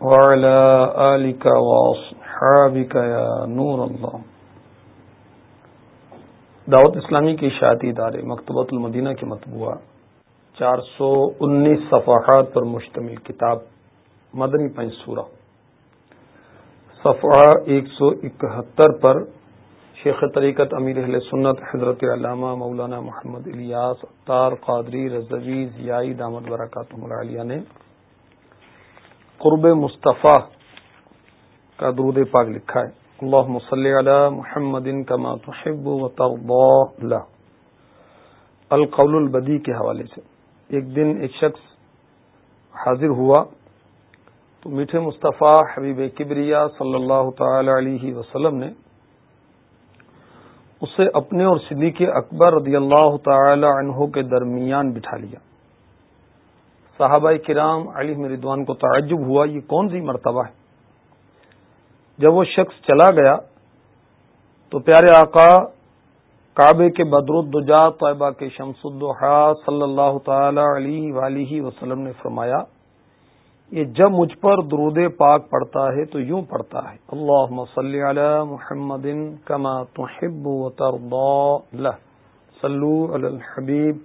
آلك وصحابك يا نور الله. دعوت اسلامی کے اشاعتی ادارے مکتبۃ المدینہ کے مطبوعہ، چار سو انیس صفحات پر مشتمل کتاب، مدنی پنسورہ صفحہ ایک سو اکہتر پر شیخ طریقت امیر اہل سنت حضرت علامہ مولانا محمد الیاس اختار قادری رضوی ضیائی دامد برکاتم العالیہ نے قرب مصطفیٰ کا درود پاک لکھا ہے۔ اللہ مسلی علی محمد کما تحب و ترضا القول البدی کے حوالے سے ایک دن ایک شخص حاضر ہوا تو میٹھے مصطفیٰ حبیب کبریا صلی اللہ تعالی علیہ وسلم نے اسے اپنے اور صدیق اکبر رضی اللہ تعالی عنہ کے درمیان بٹھا لیا۔ صحابہ کرام علی مردوان کو تعجب ہوا یہ کون سی مرتبہ ہے؟ جب وہ شخص چلا گیا تو پیارے آقا کعبے کے بدرالدجا طیبہ کے شمس الدحا صلی اللہ تعالی علیہ ولی وسلم نے فرمایا، یہ جب مجھ پر درود پاک پڑتا ہے تو یوں پڑتا ہے اللہ صلی علی محمد کما تحب و ترضا صلو علی الحبیب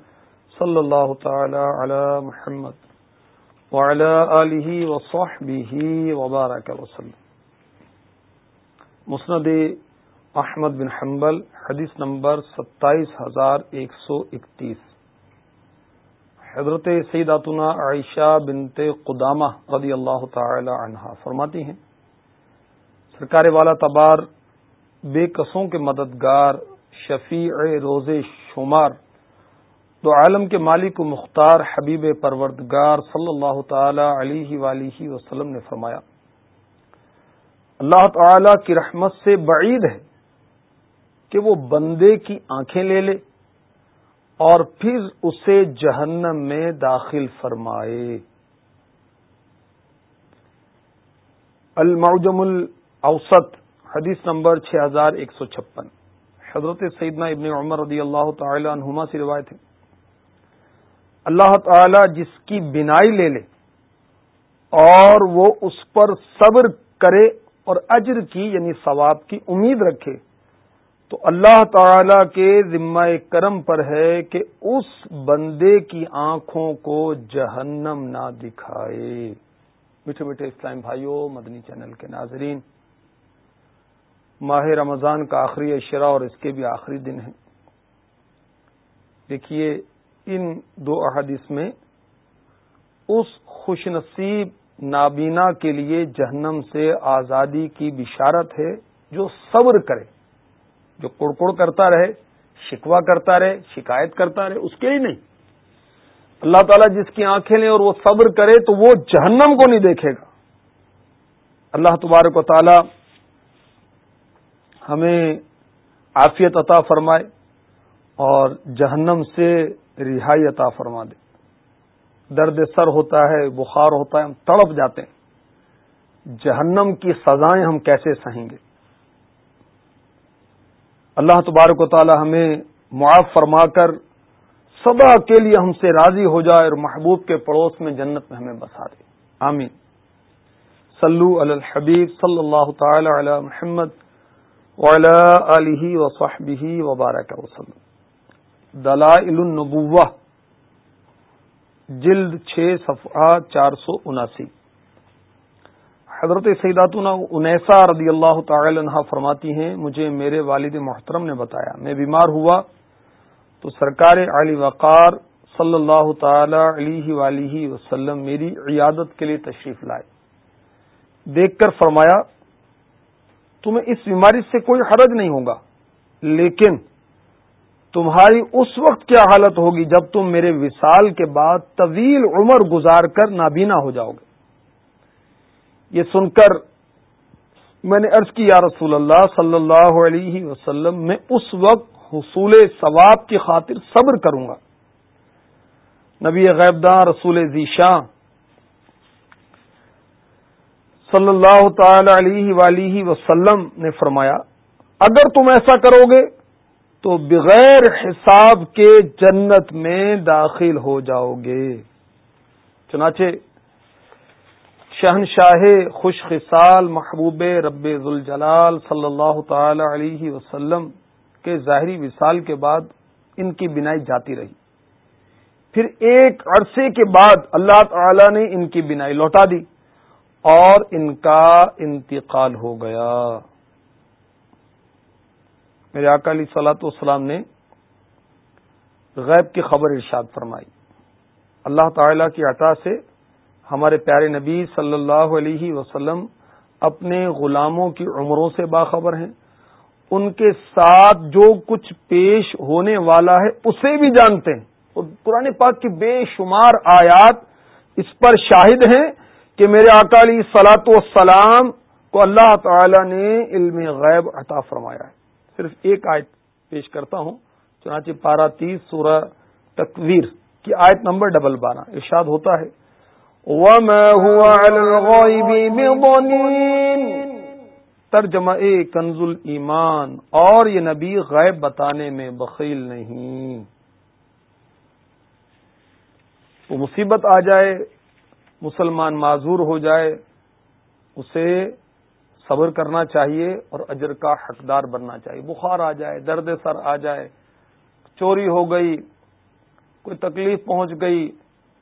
صلی اللہ تعالی علی محمد۔ وعلى آله وصحبه وبارك وسلم۔ مسند احمد بن حنبل، حدیث نمبر ستائیس ہزار ایک سو اکتیس۔ حضرت سیداتنا عائشہ بنت قدامہ رضی اللہ تعالی عنہا فرماتی ہیں، سرکار والا تبار بے قصوں کے مددگار شفیع روز شمار دو عالم کے مالک و مختار حبیب پروردگار صلی اللہ تعالی علیہ ولیہ وسلم نے فرمایا، اللہ تعالی کی رحمت سے بعید ہے کہ وہ بندے کی آنکھیں لے لے اور پھر اسے جہنم میں داخل فرمائے۔ المعجم الاوسط، حدیث نمبر چھ ہزار ایک سو چھپن۔ حضرت سیدنا ابن عمر رضی اللہ تعالی عنہما سے روایت ہے۔ اللہ تعالی جس کی بینائی لے لے اور وہ اس پر صبر کرے اور اجر کی یعنی ثواب کی امید رکھے تو اللہ تعالی کے ذمہ کرم پر ہے کہ اس بندے کی آنکھوں کو جہنم نہ دکھائے۔ میٹھے میٹھے اسلام بھائیوں مدنی چینل کے ناظرین، ماہ رمضان کا آخری اشرا اور اس کے بھی آخری دن ہے دیکھیے ان دو احادیث میں اس خوش نصیب نابینا کے لیے جہنم سے آزادی کی بشارت ہے جو صبر کرے، جو کڑکڑ کرتا رہے شکوا کرتا رہے، شکایت کرتا رہے، اس کے لیے نہیں۔ اللہ تعالیٰ جس کی آنکھیں لیں اور وہ صبر کرے تو وہ جہنم کو نہیں دیکھے گا۔ اللہ تبارک و تعالی ہمیں عافیت عطا فرمائے اور جہنم سے رہائی عطا فرما دے۔ درد سر ہوتا ہے، بخار ہوتا ہے، ہم تڑپ جاتے ہیں۔ جہنم کی سزائیں ہم کیسے سہیں گے؟ اللہ تبارک و تعالی ہمیں معاف فرما کر سدا کے لیے ہم سے راضی ہو جائے اور محبوب کے پڑوس میں جنت میں ہمیں بسا دے۔ آمین۔ صلو علی الحبیب صلی اللہ تعالی علی محمد وعلی آلہ وصحبہ وبارک وسلم۔ دلائل النبوہ، جلد چھ، صفحہ چار سو اناسی۔ حضرت سیداتنا انیسا رضی اللہ تعالی عنہ فرماتی ہیں، مجھے میرے والد محترم نے بتایا، میں بیمار ہوا تو سرکار علی وقار صلی اللہ تعالی علیہ ولیہ وسلم میری عیادت کے لیے تشریف لائے۔ دیکھ کر فرمایا، تمہیں اس بیماری سے کوئی حرج نہیں ہوگا، لیکن تمہاری اس وقت کیا حالت ہوگی جب تم میرے وصال کے بعد طویل عمر گزار کر نابینا ہو جاؤ گے؟ یہ سن کر میں نے عرض کی، یا رسول اللہ صلی اللہ علیہ وسلم، میں اس وقت حصول ثواب کی خاطر صبر کروں گا۔ نبی غیبداں رسول ذیشاں صلی اللہ تعالی علیہ ولیہ وسلم نے فرمایا، اگر تم ایسا کرو گے تو بغیر حساب کے جنت میں داخل ہو جاؤ گے۔ چنانچہ شہنشاہ خوش خصال محبوب رب ذوالجلال صلی اللہ تعالی علیہ وسلم کے ظاہری وصال کے بعد ان کی بنائی جاتی رہی۔ پھر ایک عرصے کے بعد اللہ تعالی نے ان کی بنائی لوٹا دی اور ان کا انتقال ہو گیا۔ میرے اکالی سلاۃ والسلام نے غیب کی خبر ارشاد فرمائی۔ اللہ تعالی کی عطا سے ہمارے پیارے نبی صلی اللہ علیہ وسلم اپنے غلاموں کی عمروں سے باخبر ہیں۔ ان کے ساتھ جو کچھ پیش ہونے والا ہے، اسے بھی جانتے ہیں۔ اور قرآن پاک کی بے شمار آیات اس پر شاہد ہیں کہ میرے اکالی سلاط والسلام کو اللہ تعالی نے علم غیب عطا فرمایا ہے۔ صرف ایک آیت پیش کرتا ہوں، چنانچہ پارا تیس، سورہ تکویر کی آیت نمبر ڈبل بارہ، ارشاد ہوتا ہے، وما هو على الغائب ترجمہ کنز ایمان اور یہ نبی غیب بتانے میں بخیل نہیں۔ وہ مصیبت آ جائے، مسلمان معذور ہو جائے، اسے صبر کرنا چاہیے اور اجر کا حقدار بننا چاہیے۔ بخار آ جائے، درد سر آ جائے، چوری ہو گئی، کوئی تکلیف پہنچ گئی،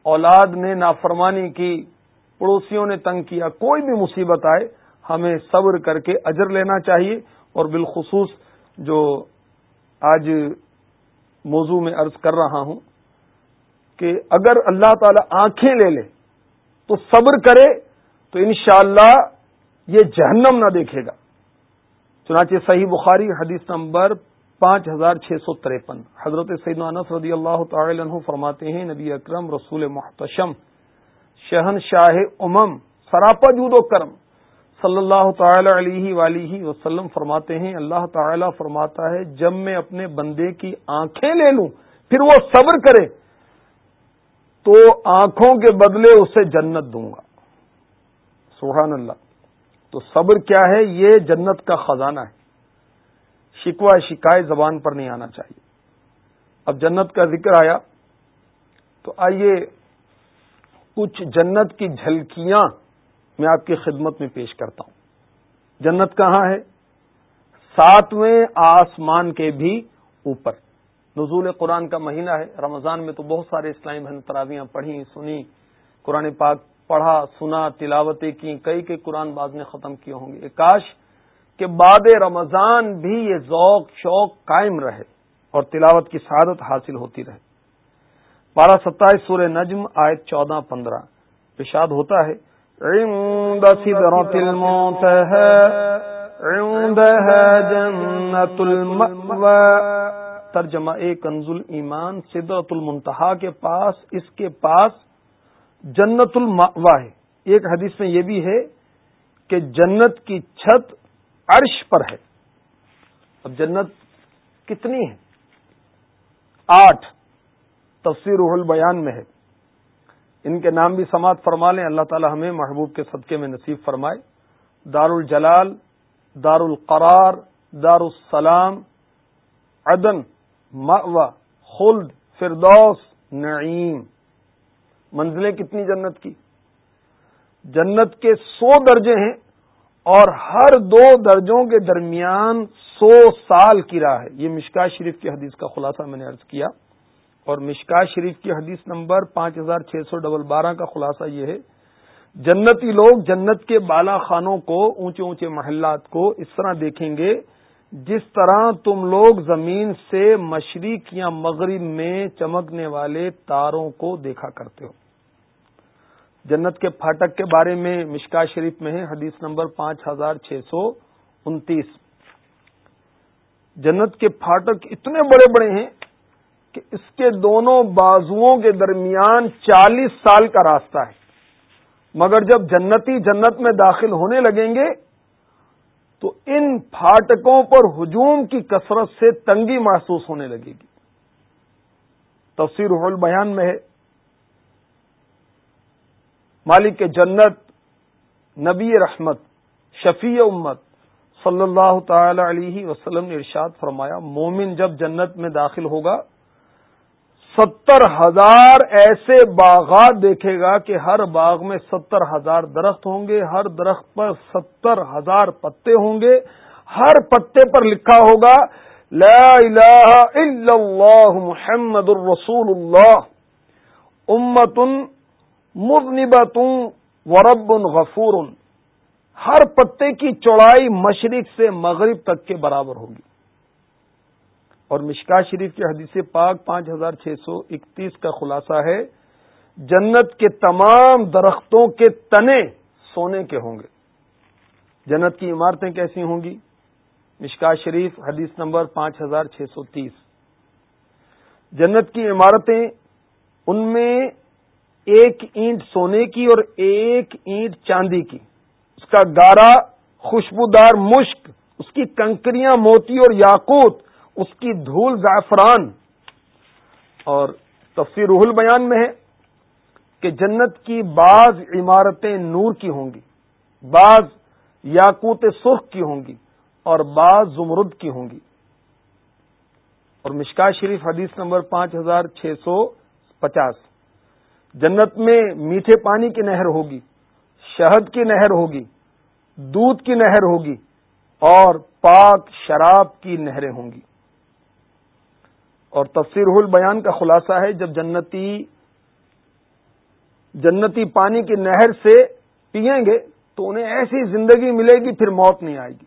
اولاد نے نافرمانی کی، پڑوسیوں نے تنگ کیا، کوئی بھی مصیبت آئے، ہمیں صبر کر کے اجر لینا چاہیے۔ اور بالخصوص جو آج موضوع میں عرض کر رہا ہوں کہ اگر اللہ تعالی آنکھیں لے لے تو صبر کرے تو انشاءاللہ اللہ یہ جہنم نہ دیکھے گا۔ چنانچہ صحیح بخاری حدیث نمبر پانچ ہزار چھ سو تریپن۔ حضرت سید انس رضی اللہ تعالی عنہ فرماتے ہیں، نبی اکرم، رسول محتشم، شہن شاہ امم، سراپا جود و کرم۔ صلی اللہ تعالی علیہ ولیہ وسلم فرماتے ہیں، اللہ تعالی فرماتا ہے، جب میں اپنے بندے کی آنکھیں لے لوں، پھر وہ صبر کرے، تو آنکھوں کے بدلے اسے جنت دوں گا۔ سبحان اللہ۔ تو صبر کیا ہے؟ یہ جنت کا خزانہ ہے۔ شکوہ شکایت زبان پر نہیں آنا چاہیے۔ اب جنت کا ذکر آیا تو آئیے کچھ جنت کی جھلکیاں میں آپ کی خدمت میں پیش کرتا ہوں۔ جنت کہاں ہے؟ ساتویں آسمان کے بھی اوپر۔ نزول قرآن کا مہینہ ہے۔ رمضان میں تو بہت سارے اسلامی بہن تراویاں پڑھی سنی قرآن پاک پڑھا، سنا، تلاوتیں کی کئی کئی قرآن باز نے ختم کیے ہوں گے۔ کاش کہ بعد رمضان بھی یہ ذوق، شوق قائم رہے اور تلاوت کی سعادت حاصل ہوتی رہے۔ بارہ ستائیس سورہ نجم آئے چودہ، پندرہ۔ پیشاد ہوتا ہے ترجمہ اے کنزل ایمان سدرت المنتہا کے پاس، اس کے پاس جنت الموا ہے۔ ایک حدیث میں یہ بھی ہے کہ جنت کی چھت عرش پر ہے۔ اب جنت کتنی ہے؟ آٹھ۔ تفسیر روح البیان میں ہے۔ ان کے نام بھی سماعت فرما لیں، اللہ تعالی ہمیں محبوب کے صدقے میں نصیب فرمائے۔ دار الجلال دار القرار دار السلام عدن مأوى خلد، فردوس، نعیم۔ منزلیں کتنی جنت کی؟ جنت کے سو درجے ہیں اور ہر دو درجوں کے درمیان سو سال کی راہ ہے۔ یہ مشکا شریف کی حدیث کا خلاصہ میں نے ارض کیا۔ اور مشکا شریف کی حدیث نمبر پانچ ہزار چھ سو ڈبل بارہ کا خلاصہ یہ ہے۔ جنتی لوگ جنت کے بالا خانوں کو، اونچے اونچے محلات کو اس طرح دیکھیں گے، جس طرح تم لوگ زمین سے مشرق یا مغرب میں چمکنے والے تاروں کو دیکھا کرتے ہو۔ جنت کے پھاٹک کے بارے میں مشکا شریف میں ہے حدیث نمبر پانچ ہزار چھ سو انتیس۔ جنت کے پھاٹک اتنے بڑے بڑے ہیں کہ اس کے دونوں بازوؤں کے درمیان چالیس سال کا راستہ ہے۔ مگر جب جنتی جنت میں داخل ہونے لگیں گے، تو ان پھاٹکوں پر ہجوم کی کثرت سے تنگی محسوس ہونے لگے گی۔ تفسیر حل بیان میں ہے۔ مالک کے جنت، نبی رحمت، شفیع امت صلی اللہ تعالی علیہ وسلم نے ارشاد فرمایا، مومن جب جنت میں داخل ہوگا، ستر ہزار ایسے باغات دیکھے گا کہ ہر باغ میں ستر ہزار درخت ہوں گے، ہر درخت پر ستر ہزار پتے ہوں گے، ہر پتے پر لکھا ہوگا، لا الہ الا اللہ محمد الرسول اللہ امت مذنبت ورب غفور ہر پتے کی چوڑائی مشرق سے مغرب تک کے برابر ہوگی۔ اور مشکا شریف کی حدیث پاک پانچ ہزار چھ سو اکتیس کا خلاصہ ہے، جنت کے تمام درختوں کے تنے سونے کے ہوں گے۔ جنت کی عمارتیں کیسی ہوں گی؟ مشکا شریف حدیث نمبر پانچ ہزار چھ سو تیس۔ جنت کی عمارتیں ان میں ایک اینٹ سونے کی اور ایک اینٹ چاندی کی۔ اس کا گارا، خوشبودار مشک، اس کی کنکریاں موتی اور یاقوت، اس کی دھول زعفران۔ اور تفسیر روح البیان میں ہے کہ جنت کی بعض عمارتیں نور کی ہوں گی، بعض یاقوت سرخ کی ہوں گی اور بعض زمرد کی ہوں گی۔ اور مشکا شریف حدیث نمبر پانچ ہزار چھ سو پچاس۔ جنت میں میٹھے پانی کی نہر ہوگی، شہد کی نہر ہوگی، دودھ کی نہر ہوگی اور پاک شراب کی نہریں ہوں گی۔ اور تفسیر بیان کا خلاصہ ہے، جب جنتی جنتی پانی کی نہر سے پیئیں گے تو انہیں ایسی زندگی ملے گی، پھر موت نہیں آئے گی۔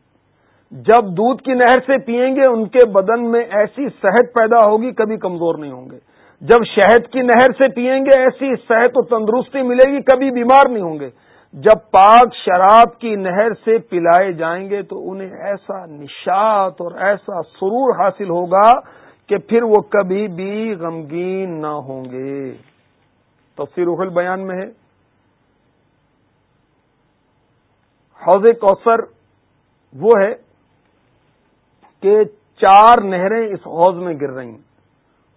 جب دودھ کی نہر سے پیئیں گے، ان کے بدن میں ایسی صحت پیدا ہوگی، کبھی کمزور نہیں ہوں گے۔ جب شہد کی نہر سے پیئیں گے، ایسی صحت و تندرستی ملے گی، کبھی بیمار نہیں ہوں گے۔ جب پاک شراب کی نہر سے پلائے جائیں گے، تو انہیں ایسا نشات اور ایسا سرور حاصل ہوگا کہ پھر وہ کبھی بھی غمگین نہ ہوں گے۔ تفسیر روح بیان میں ہے۔ حوض کوثر وہ ہے کہ چار نہریں اس حوض میں گر رہی ہیں۔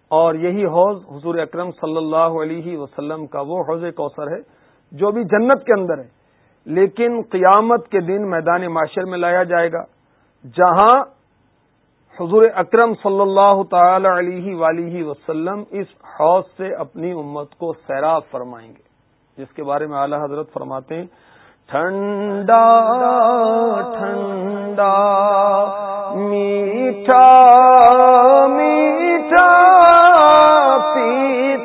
اور یہی حوض حضور اکرم صلی اللہ علیہ وسلم کا وہ حوض کوثر ہے جو بھی جنت کے اندر ہے۔ لیکن قیامت کے دن میدان معاشر میں لایا جائے گا، جہاں حضور اکرم صلی اللہ تعالی علیہ ولیہ وسلم اس حوض سے اپنی امت کو سیراب فرمائیں گے۔ جس کے بارے میں اعلی حضرت فرماتے ہیں، ٹھنڈا ٹھنڈا، میٹھا میٹھا پیتے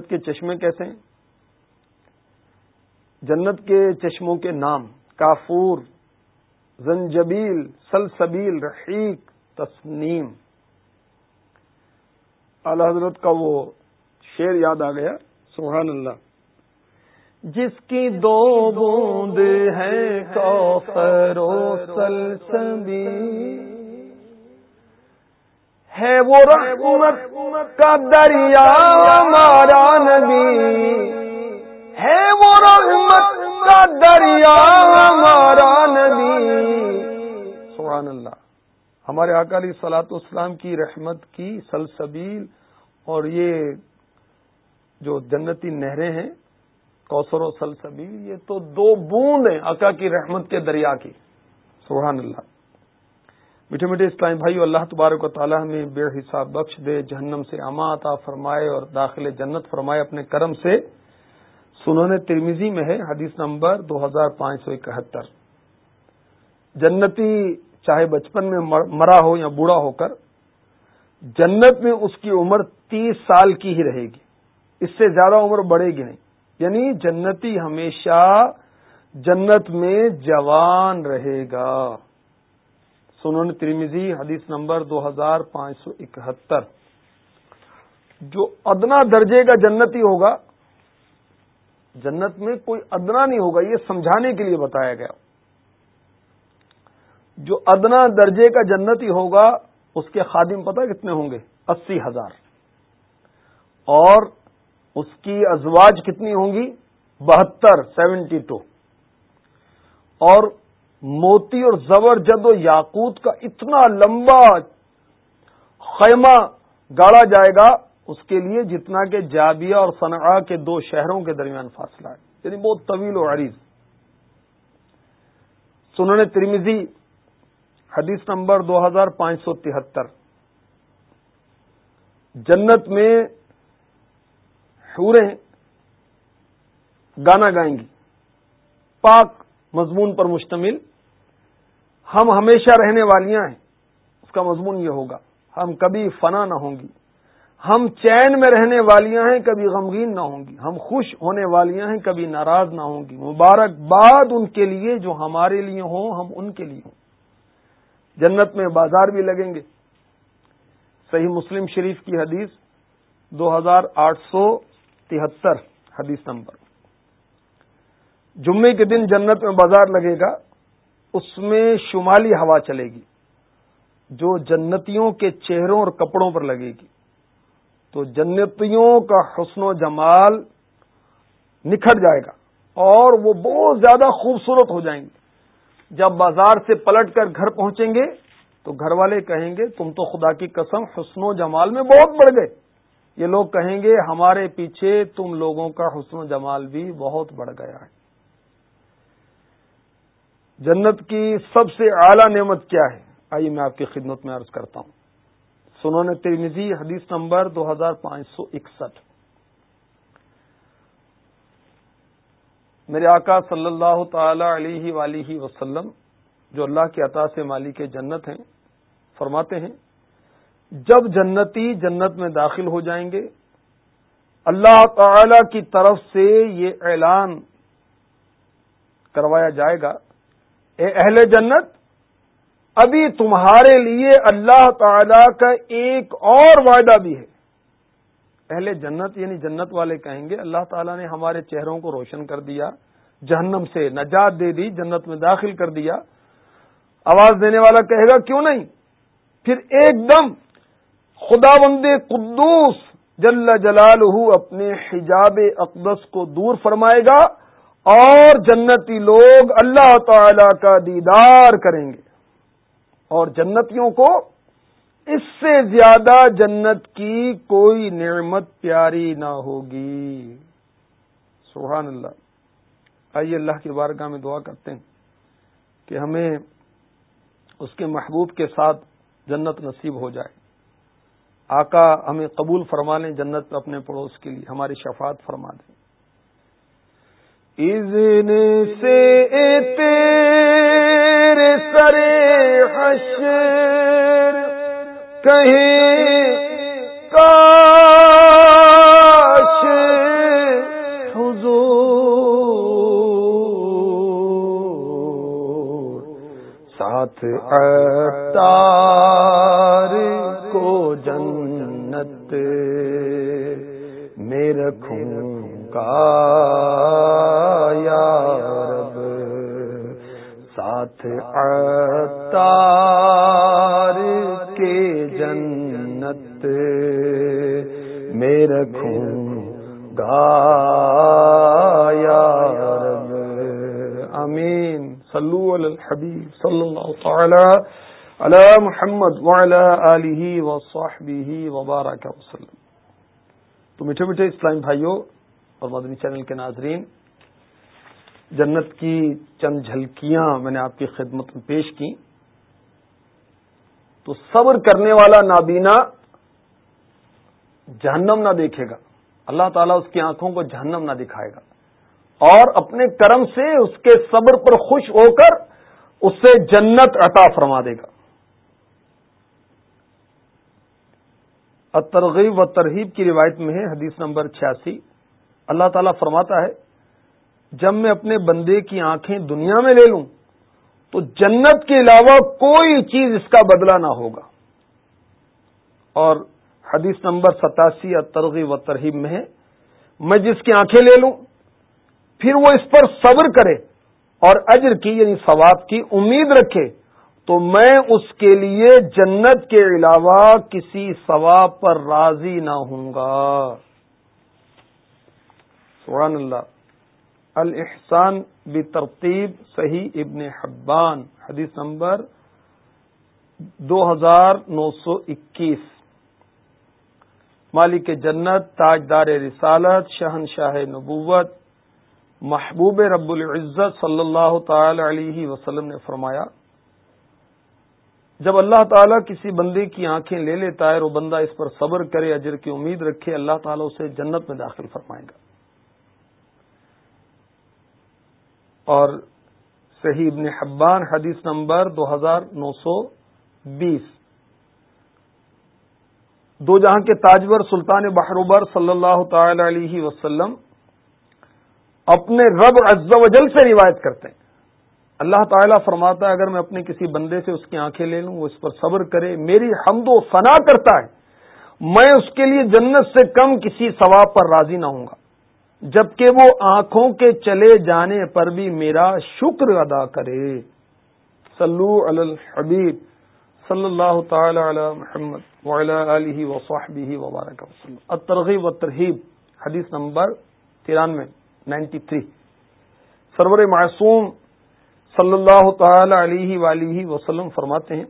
جنت کے چشمے کیسے ہیں؟ جنت کے چشموں کے نام، کافور، زنجبیل، سلسبیل، رحیق، تسنیم۔ اعلی حضرت کا وہ شعر یاد آ گیا، سبحان اللہ۔ جس کی دو بوند ہے کوثر و ہے وہ رحمت کا دریا ہمارا نبی۔ ہے وہ رحمت کا دریا ہمارا نبی۔ سبحان اللہ ہمارے اکالی سلاط اسلام کی رحمت کی سلسبیل اور یہ جو جنتی نہریں ہیں، کوثر و سلسبیل، یہ تو دو بوند ہیں اکا کی رحمت کے دریا کی۔ سبحان اللہ میٹھے میٹھے اسلام بھائی، اللہ تبارک و تعالیٰ ہمیں بے حساب بخش دے، جہنم سے اما عطا فرمائے اور داخل جنت فرمائے اپنے کرم سے۔ سنونے ترمیزی میں ہے، حدیث نمبر دو ہزار پانچ سو اکہتر۔ جنتی چاہے بچپن میں مرا ہو یا بوڑھا ہو کر، جنت میں اس کی عمر تیس سال کی ہی رہے گی۔ اس سے زیادہ عمر بڑھے گی نہیں۔ یعنی جنتی ہمیشہ جنت میں جوان رہے گا۔ سنن ترمیزی حدیث نمبر دو ہزار پانچ سو اکہتر۔ جو ادنا درجے کا جنتی ہوگا، جنت میں کوئی ادنا نہیں ہوگا، یہ سمجھانے کے لیے بتایا گیا۔ جو ادنا درجے کا جنتی ہوگا، اس کے خادم پتہ کتنے ہوں گے؟ اسی ہزار۔ اور اس کی ازواج کتنی ہوں گی؟ بہتر، سیونٹی ٹو۔ اور موتی اور زبر جد و یاقوت کا اتنا لمبا خیمہ گاڑا جائے گا اس کے لیے جتنا کہ جابیہ اور صنعا کے دو شہروں کے درمیان فاصلہ ہے۔ یعنی بہت طویل و عریض۔ سنن ترمیزی حدیث نمبر دو ہزار پانچ سو تہتر۔ جنت میں حوریں گانا گائیں گی۔ پاک مضمون پر مشتمل۔ ہم ہمیشہ رہنے والیاں ہیں۔ اس کا مضمون یہ ہوگا، ہم کبھی فنا نہ ہوں گی۔ ہم چین میں رہنے والیاں ہیں، کبھی غمگین نہ ہوں گی۔ ہم خوش ہونے والیاں ہیں، کبھی ناراض نہ ہوں گی۔ مبارک باد ان کے لیے جو ہمارے لیے ہوں، ہم ان کے لیے ہوں۔ جنت میں بازار بھی لگیں گے۔ صحیح مسلم شریف کی حدیث دو ہزار آٹھ سو تہتر، حدیث نمبر۔ جمعے کے دن جنت میں بازار لگے گا۔ اس میں شمالی ہوا چلے گی، جو جنتیوں کے چہروں اور کپڑوں پر لگے گی۔ تو جنتیوں کا حسن و جمال نکھر جائے گا اور وہ بہت زیادہ خوبصورت ہو جائیں گے۔ جب بازار سے پلٹ کر گھر پہنچیں گے تو گھر والے کہیں گے، تم تو خدا کی قسم حسن و جمال میں بہت بڑھ گئے۔ یہ لوگ کہیں گے، ہمارے پیچھے تم لوگوں کا حسن و جمال بھی بہت بڑھ گیا ہے۔ جنت کی سب سے اعلی نعمت کیا ہے؟ آئیے میں آپ کی خدمت میں عرض کرتا ہوں۔ سنو نے ترمیزی حدیث نمبر دو ہزار پانچ سو اکسٹھ۔ میرے آقا صلی اللہ تعالی علیہ ولی وسلم جو اللہ کے عطا سے مالی کے جنت ہیں، فرماتے ہیں، جب جنتی جنت میں داخل ہو جائیں گے، اللہ تعالی کی طرف سے یہ اعلان کروایا جائے گا اے اہل جنت، ابھی تمہارے لیے اللہ تعالی کا ایک اور وعدہ بھی ہے۔ اہل جنت یعنی جنت والے کہیں گے، اللہ تعالیٰ نے ہمارے چہروں کو روشن کر دیا، جہنم سے نجات دے دی، جنت میں داخل کر دیا۔ آواز دینے والا کہے گا، کیوں نہیں؟ پھر ایک دم خدا بند قدوس جل جلال اپنے حجاب اقدس کو دور فرمائے گا۔ اور جنتی لوگ اللہ تعالی کا دیدار کریں گے۔ اور جنتیوں کو اس سے زیادہ جنت کی کوئی نعمت پیاری نہ ہوگی۔ سبحان اللہ۔ آئیے اللہ کی بارگاہ میں دعا کرتے ہیں کہ ہمیں اس کے محبوب کے ساتھ جنت نصیب ہو جائے۔ آقا ہمیں قبول فرما لیں جنت اپنے پڑوس کے لیے، ہماری شفاعت فرما دیں۔ سے تیرے سرے حشر کہیں کاش حضور ساتھ اتار کو جنت میں رکھوں گا علی محمد وعلی آلہ وصحبہ وبارک وسلم. تو میٹھے میٹھے اسلام بھائیوں اور مدنی چینل کے ناظرین، جنت کی چند جھلکیاں میں نے آپ کی خدمت میں پیش کی۔ تو صبر کرنے والا نابینا جہنم نہ دیکھے گا۔ اللہ تعالیٰ اس کی آنکھوں کو جہنم نہ دکھائے گا۔ اور اپنے کرم سے اس کے صبر پر خوش ہو کر اس سے جنت عطا فرما دے گا۔ ترغیب و ترہیب کی روایت میں ہے، حدیث نمبر چھیاسی۔ اللہ تعالیٰ فرماتا ہے، جب میں اپنے بندے کی آنکھیں دنیا میں لے لوں، تو جنت کے علاوہ کوئی چیز اس کا بدلہ نہ ہوگا۔ اور حدیث نمبر ستاسی یا و ترہیب میں ہے، میں جس کی آنکھیں لے لوں، پھر وہ اس پر صبر کرے اور اجر کی یعنی ثواب کی، امید رکھے تو میں اس کے لیے جنت کے علاوہ کسی ثواب پر راضی نہ ہوں گا۔ سبحان اللہ۔ الحسان بھی ترتیب صحیح ابن حبان، حدیث نمبر دو ہزار نو سو اکیس۔ مالک جنت، تاجدار رسالت شہن شاہ نبوت۔ محبوب رب العزت صلی اللہ تعالی علیہ وسلم نے فرمایا جب اللہ تعالیٰ کسی بندے کی آنکھیں لے لیتا ہے اور وہ بندہ اس پر صبر کرے، اجر کی امید رکھے، اللہ تعالیٰ اسے جنت میں داخل فرمائے گا۔ اور صحیح ابن حبان حدیث نمبر دو ہزار نو سو بیس۔ دو جہاں کے تاجور سلطان بحروبر صلی اللہ تعالی علیہ وسلم اپنے رب عز و جل سے روایت کرتے ہیں۔ اللہ تعالیٰ فرماتا ہے، اگر میں اپنے کسی بندے سے اس کی آنکھیں لے لوں، وہ اس پر صبر کرے، میری حمد و فنا کرتا ہے، میں اس کے لیے جنت سے کم کسی ثواب پر راضی نہ ہوں گا۔ جبکہ وہ آنکھوں کے چلے جانے پر بھی میرا شکر ادا کرے۔ صلو علی الحبیب، صلی اللہ تعالی علی محمد علیہ وصحبہ وبارک وسلم۔ الترغیب و ترہیب حدیث نمبر ترانوے، نائنٹی تھری۔ سرور معصوم صلی اللہ تعالی علیہ ولیہ وسلم فرماتے ہیں،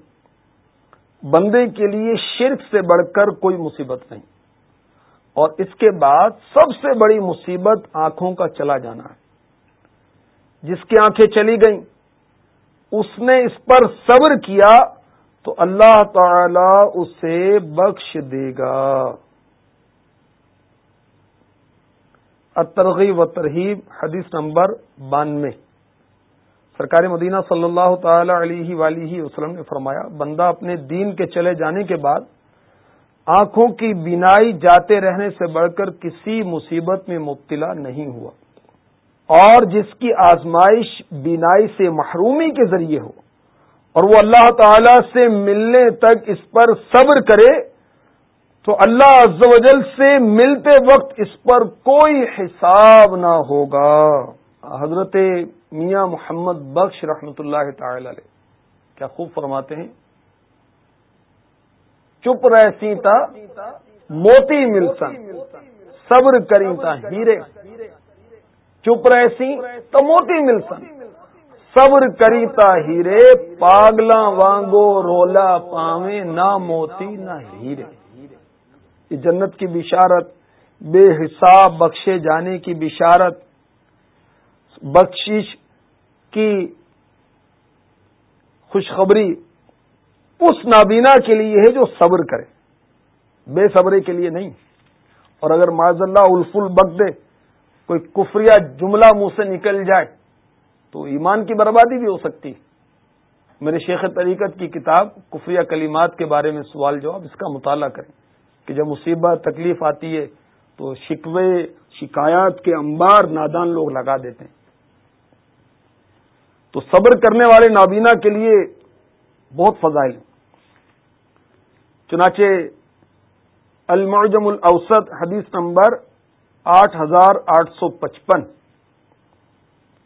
بندے کے لیے شرک سے بڑھ کر کوئی مصیبت نہیں۔ اور اس کے بعد سب سے بڑی مصیبت آنکھوں کا چلا جانا ہے۔ جس کی آنکھیں چلی گئیں، اس نے اس پر صبر کیا تو اللہ تعالی اسے بخش دے گا۔ اترغی و ترہیب حدیث نمبر بانوے۔ سرکار مدینہ صلی اللہ تعالی علیہ ولیہ وسلم نے فرمایا، بندہ اپنے دین کے چلے جانے کے بعد آنکھوں کی بینائی جاتے رہنے سے بڑھ کر کسی مصیبت میں مبتلا نہیں ہوا۔ اور جس کی آزمائش بینائی سے محرومی کے ذریعے ہو، اور وہ اللہ تعالی سے ملنے تک اس پر صبر کرے، تو اللہ عز و جل سے ملتے وقت اس پر کوئی حساب نہ ہوگا۔ حضرت میاں محمد بخش رحمت اللہ تعالی علیہ۔ کیا خوب فرماتے ہیں۔ چپ رہی تا، موتی ملسن صبر کری تا، ہیرے۔ چپ رہی تو موتی ملسن صبر کری تا، ہیرے۔ پاگلا وانگو رولا پاوے نہ موتی، نہ ہیرے۔ یہ جنت کی بشارت، بے حساب بخشے جانے کی بشارت، بخشش کی خوشخبری اس نابینا کے لیے ہے جو صبر کرے، بے صبرے کے لیے نہیں۔ اور اگر معذ اللہ الفل بک دے، کوئی کفریہ جملہ منہ سے نکل جائے، تو ایمان کی بربادی بھی ہو سکتی۔ میرے شیخ طریقت کی کتاب کفریہ کلیمات کے بارے میں سوال جواب، اس کا مطالعہ کریں کہ جب مصیبت، تکلیف آتی ہے، تو شکوے، شکایات کے انبار نادان لوگ لگا دیتے ہیں۔ تو صبر کرنے والے نابینا کے لیے بہت فضائل چنانچہ المعجم الاوسط حدیث نمبر آٹھ ہزار آٹھ سو پچپن۔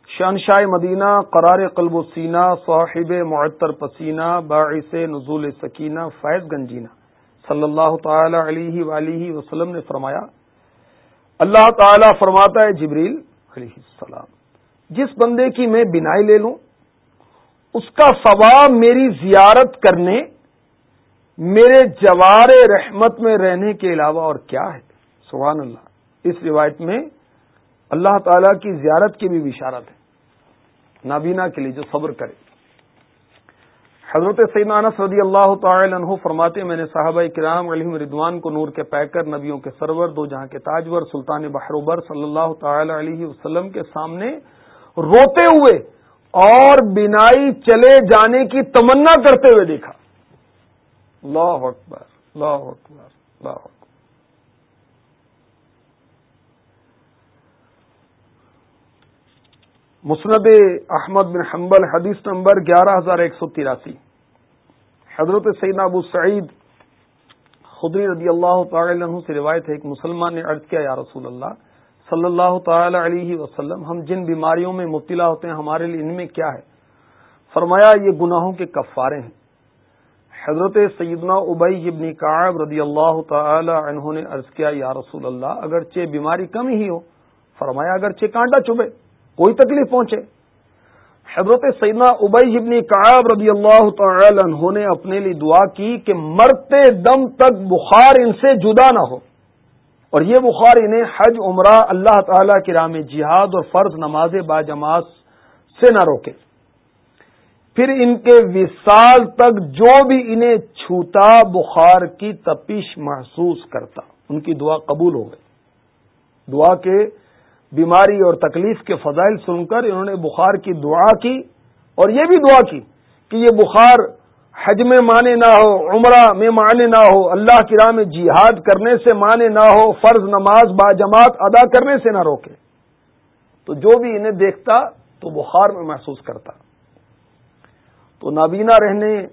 شہنشاہ مدینہ، قرار قلب و سینہ صاحب معطر پسینہ، باعث نزول سکینہ، فیض گنجینہ۔ صلی اللہ تعالی علیہ ولیہ وسلم نے فرمایا، اللہ تعالی فرماتا ہے جبریل علیہ السلام۔ جس بندے کی میں بینائی لے لوں، اس کا ثواب میری زیارت کرنے، میرے جوار رحمت میں رہنے کے علاوہ اور کیا ہے؟ سبحان اللہ۔ اس روایت میں اللہ تعالی کی زیارت کی بھی بشارت ہے۔ نابینا کے لیے جو صبر کرے۔ حضرت انس رضی اللہ تعالی عنہ فرماتے میں نے صحابہ کرام علیہ ردوان کو نور کے پیکر نبیوں کے سرور، دو جہاں کے تاجور، سلطان بحروبر صلی اللہ تعالی علیہ وسلم کے سامنے روتے ہوئے اور بینائی چلے جانے کی تمنا کرتے ہوئے دیکھا۔ اللہ اکبر اللہ اکبر اللہ اکبر۔ مسند احمد بن حنبل، حدیث نمبر گیارہ ہزار ایک سو تراسی حضرت سعید ابو سعید خدری رضی اللہ تعالی عنہ سے روایت ہے، ایک مسلمان نے عرض کیا، یا رسول اللہ صلی اللہ تعالی علیہ وسلم، ہم جن بیماریوں میں مبتلا ہوتے ہیں، ہمارے لیے ان میں کیا ہے؟ فرمایا، یہ گناہوں کے کفارے ہیں۔ حضرت سیدنا ابئی ابن کعب رضی اللہ تعالی عنہ نے عرض کیا، یا رسول اللہ، اگرچہ بیماری کم ہی ہو، فرمایا، اگرچہ کانٹا چبے کوئی تکلیف پہنچے۔ حضرت سیدنا ابئی ابن کعب رضی اللہ تعالی عنہ نے اپنے لیے دعا کی کہ مرتے دم تک بخار ان سے جدا نہ ہو۔ اور یہ بخار انہیں حج، عمرہ، اللہ تعالی کی راہ میں جہاد اور فرض نماز با جماعت سے نہ روکے۔ پھر ان کے وصال تک جو بھی انہیں چھوتا بخار کی تپش محسوس کرتا۔ ان کی دعا قبول ہو گئی۔ دعا کے بیماری اور تکلیف کے فضائل سن کر انہوں نے بخار کی دعا کی اور یہ بھی دعا کی کہ یہ بخار حج میں مانے نہ ہو، عمرہ میں مانے نہ ہو، اللہ کی راہ میں جہاد کرنے سے مانے نہ ہو، فرض نماز با جماعت ادا کرنے سے نہ روکے۔ تو جو بھی انہیں دیکھتا تو بخار میں محسوس کرتا۔ تو نابینا رہنے،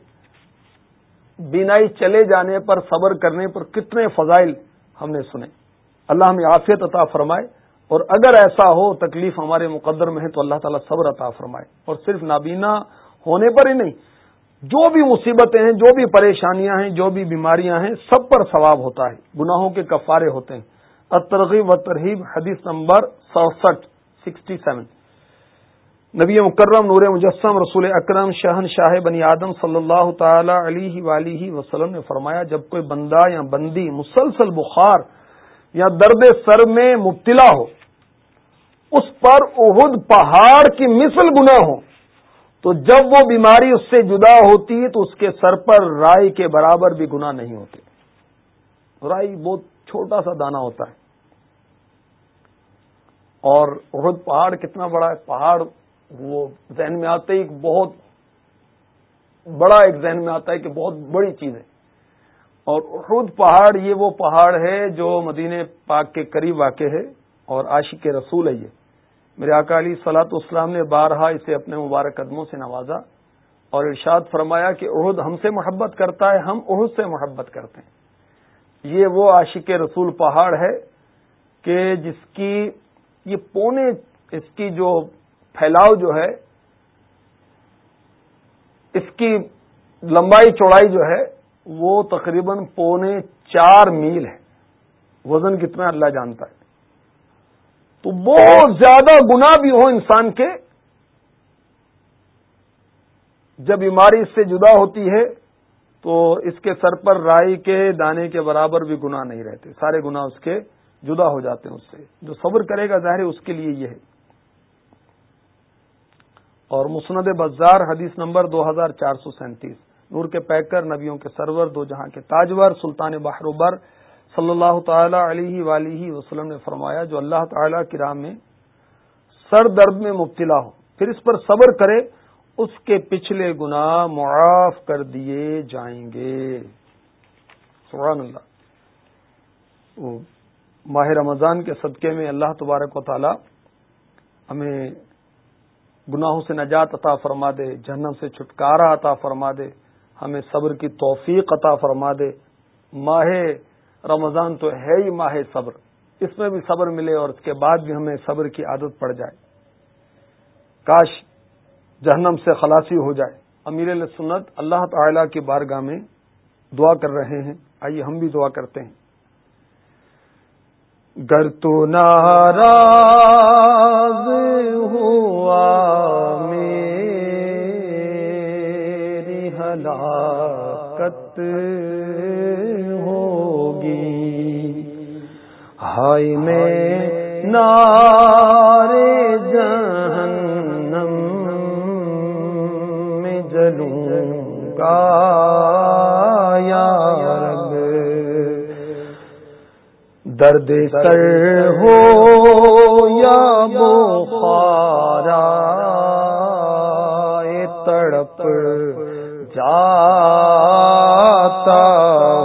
بینائی چلے جانے پر، صبر کرنے پر کتنے فضائل ہم نے سنے۔ اللہ ہمیں عافیت عطا فرمائے، اور اگر ایسا ہو، تکلیف ہمارے مقدر میں ہے تو اللہ تعالیٰ صبر عطا فرمائے۔ اور صرف نابینا ہونے پر ہی نہیں جو بھی مصیبتیں ہیں، جو بھی پریشانیاں ہیں، جو بھی بیماریاں ہیں، سب پر ثواب ہوتا ہے۔ گناہوں کے کفارے ہوتے ہیں۔ ترغیب و ترہیب حدیث نمبر سڑسٹھ، سکسٹی سیون۔ نبی مکرم، نور مجسم، رسول اکرم، شہن شاہ بنی آدم صلی اللہ تعالی علیہ ولیہ وسلم نے فرمایا، جب کوئی بندہ یا بندی مسلسل بخار یا درد سر میں مبتلا ہو، اس پر اہد پہاڑ کی مثل گنا ہو تو جب وہ بیماری اس سے جدا ہوتی ہے تو اس کے سر پر رائی کے برابر بھی گنا نہیں ہوتے۔ رائی بہت چھوٹا سا دانا ہوتا ہے۔ اور اہد پہاڑ کتنا بڑا ہے، پہاڑ وہ ذہن میں آتے ہی بہت بڑا ایک ذہن میں آتا ہے کہ بہت بڑی چیز ہے۔ اور احد پہاڑ یہ وہ پہاڑ ہے جو مدینہ پاک کے قریب واقع ہے اور عاشق رسول ہے یہ۔ میرے اکالی سلاط اسلام نے بارہا اسے اپنے مبارک قدموں سے نوازا اور ارشاد فرمایا کہ عہد ہم سے محبت کرتا ہے، ہم عہد سے محبت کرتے ہیں۔ یہ وہ عاشق رسول پہاڑ ہے کہ جس کی، یہ پونے، اس کی جو پھیلاؤ جو ہے، اس کی لمبائی چوڑائی جو ہے، وہ تقریباً پونے چار میل ہے۔ وزن کتنا اللہ جانتا ہے۔ تو بہت زیادہ گنا بھی ہو انسان کے جب بیماری اس سے جدا ہوتی ہے تو اس کے سر پر رائی کے دانے کے برابر بھی گنا نہیں رہتے، سارے گنا اس کے جدا ہو جاتے ہیں اس سے۔ جو صبر کرے گا ظاہر اس کے لیے یہ ہے۔ اور مسند بازار حدیث نمبر دو ہزار چار سو سینتیس، نور کے پیکر، نبیوں کے سرور، دو جہاں کے تاجور، سلطان بحروبر صلی اللہ تعالی علیہ ولیہ وسلم نے فرمایا، جو اللہ تعالی کی راہ میں سر درد میں مبتلا ہو، پھر اس پر صبر کرے، اس کے پچھلے گنا معاف کر دیے جائیں گے۔ سبحان اللہ۔ ماہ رمضان کے صدقے میں اللہ تبارک و تعالی ہمیں گناہوں سے نجات عطا فرما دے، جہنم سے چھٹکارا عطا فرما دے، ہمیں صبر کی توفیق عطا فرما دے۔ ماہ رمضان تو ہے ہی ماہ صبر۔ اس میں بھی صبر ملے اور اس کے بعد بھی ہمیں صبر کی عادت پڑ جائے۔ کاش جہنم سے خلاصی ہو جائے۔ امیر سنت اللہ تعالی کی بارگاہ میں دعا کر رہے ہیں۔ آئیے ہم بھی دعا کرتے ہیں۔ گر تو ناراض ہوا میری ہلاکت۔ ہائی میں نارے جہنم میں جلوں گا یا رب۔ درد سر ہو یا بخارا تڑپ جاتا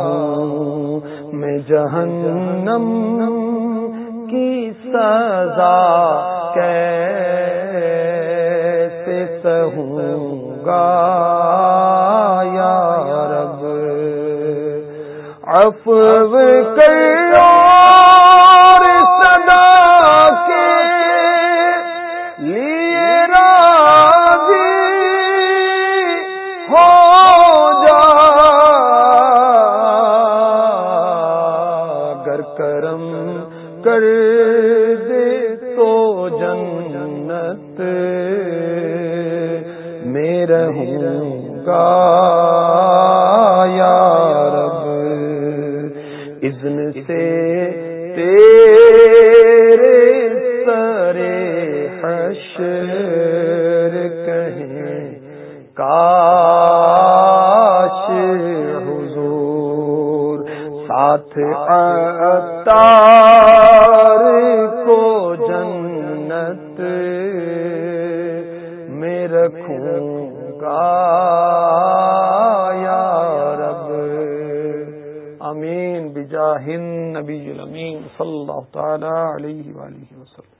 ہوں میں جہنم رضا کیسے سہوں گا یا رب؟ عفو کر کاش حضور ساتھ اتار کو جنت میں رکھوں گا، یا رب۔ امین بجاہ نبی الامین صلی اللہ تعالی علیہ وآلہ وسلم۔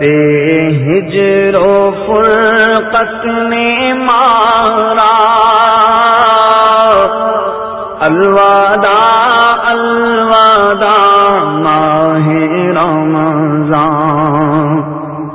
کل